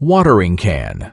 watering can.